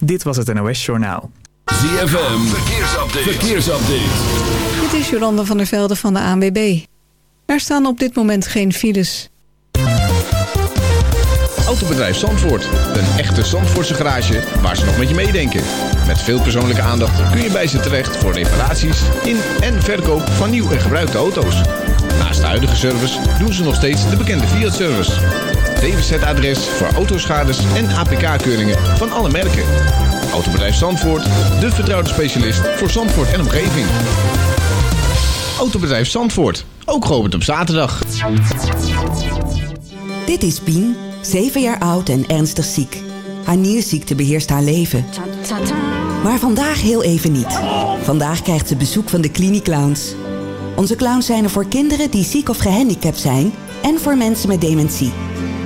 Dit was het NOS Journaal. ZFM. Verkeersupdate. Verkeersupdate. Dit is Jolanda van der Velde van de ANWB. Er staan op dit moment geen files. Autobedrijf Zandvoort. Een echte Zandvoortse garage waar ze nog met je meedenken. Met veel persoonlijke aandacht kun je bij ze terecht voor reparaties in en verkoop van nieuw en gebruikte auto's. Naast de huidige service doen ze nog steeds de bekende Fiat-service. DWZ-adres voor autoschades en APK-keuringen van alle merken. Autobedrijf Zandvoort, de vertrouwde specialist voor Zandvoort en omgeving. Autobedrijf Zandvoort, ook geopend op zaterdag. Dit is Pien, 7 jaar oud en ernstig ziek. Haar nierziekte beheerst haar leven. Maar vandaag heel even niet. Vandaag krijgt ze bezoek van de Cliniclowns. Onze clowns zijn er voor kinderen die ziek of gehandicapt zijn... en voor mensen met dementie.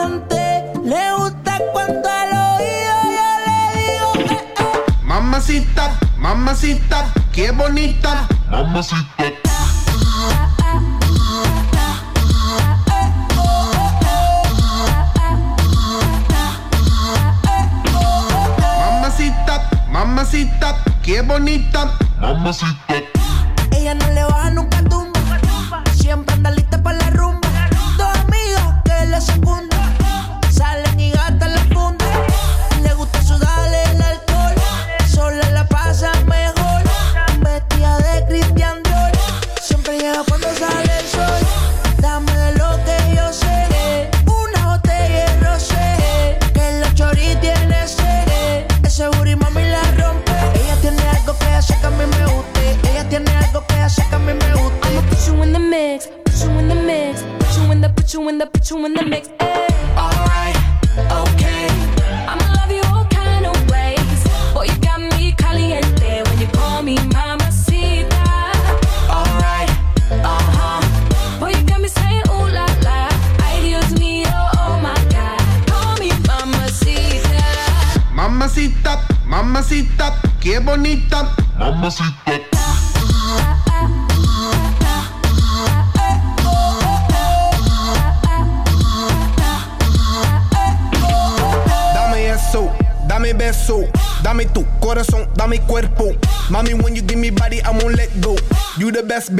Le gusta cuando al oído yo le digo, eh, eh. Mamacita, mamacita, qué bonita. Mamacita. Mamacita, mamacita, qué bonita. Mamacita.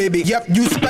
Baby, yep, you special.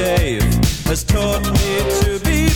gave has taught me to be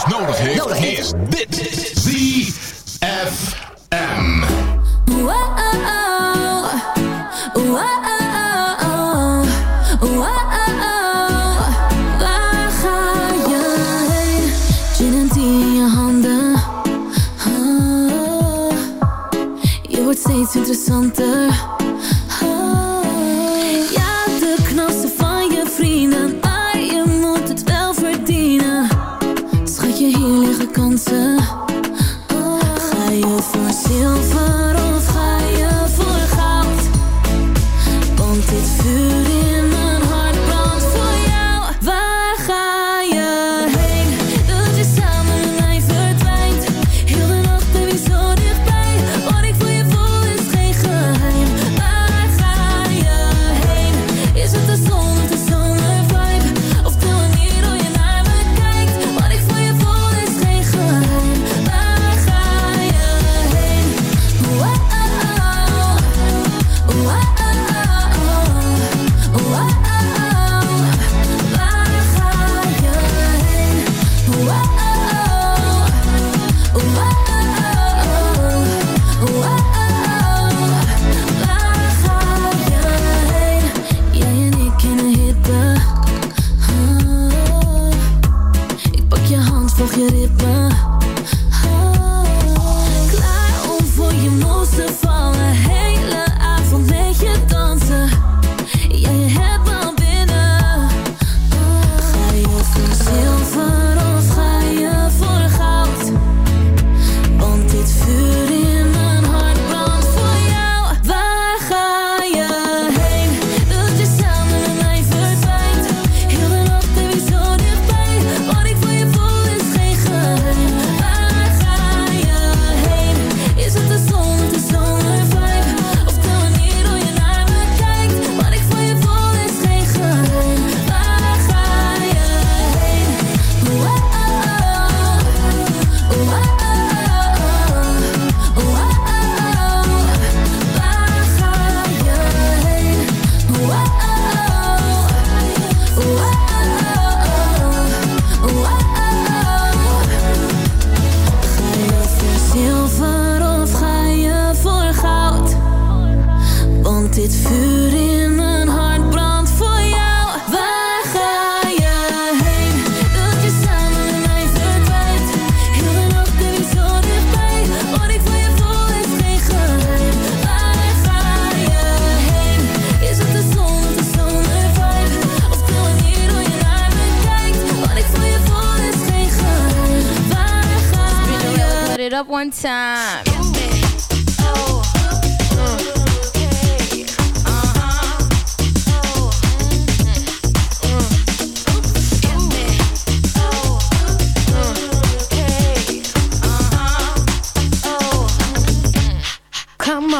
nodig heeft, nodig heeft. is dit. grip my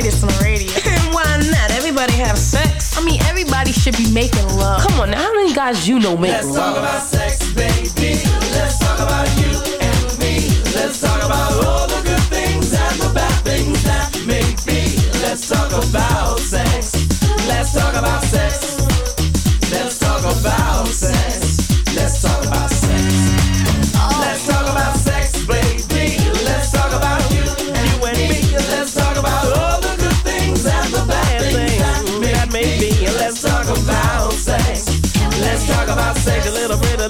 Play this on the radio. Why not? Everybody have sex. I mean, everybody should be making love. Come on, now, how many guys you know make Let's love? talk about sex, baby. Let's talk about you and me. Let's talk about all Take a little bit of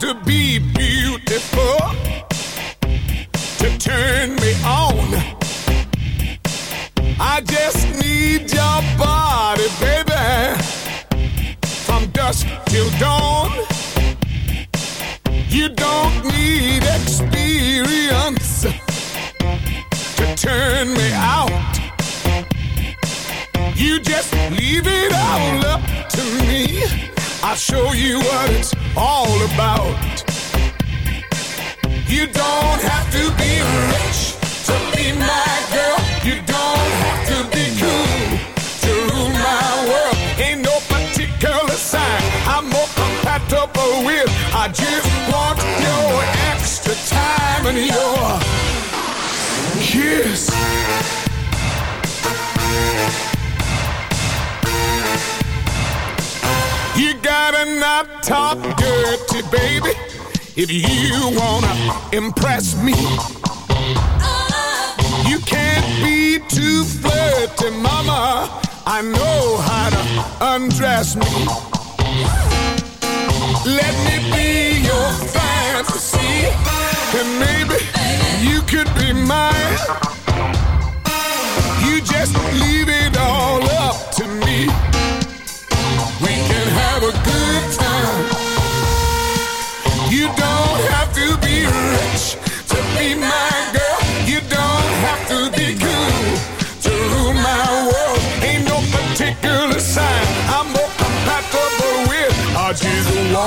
to be beautiful.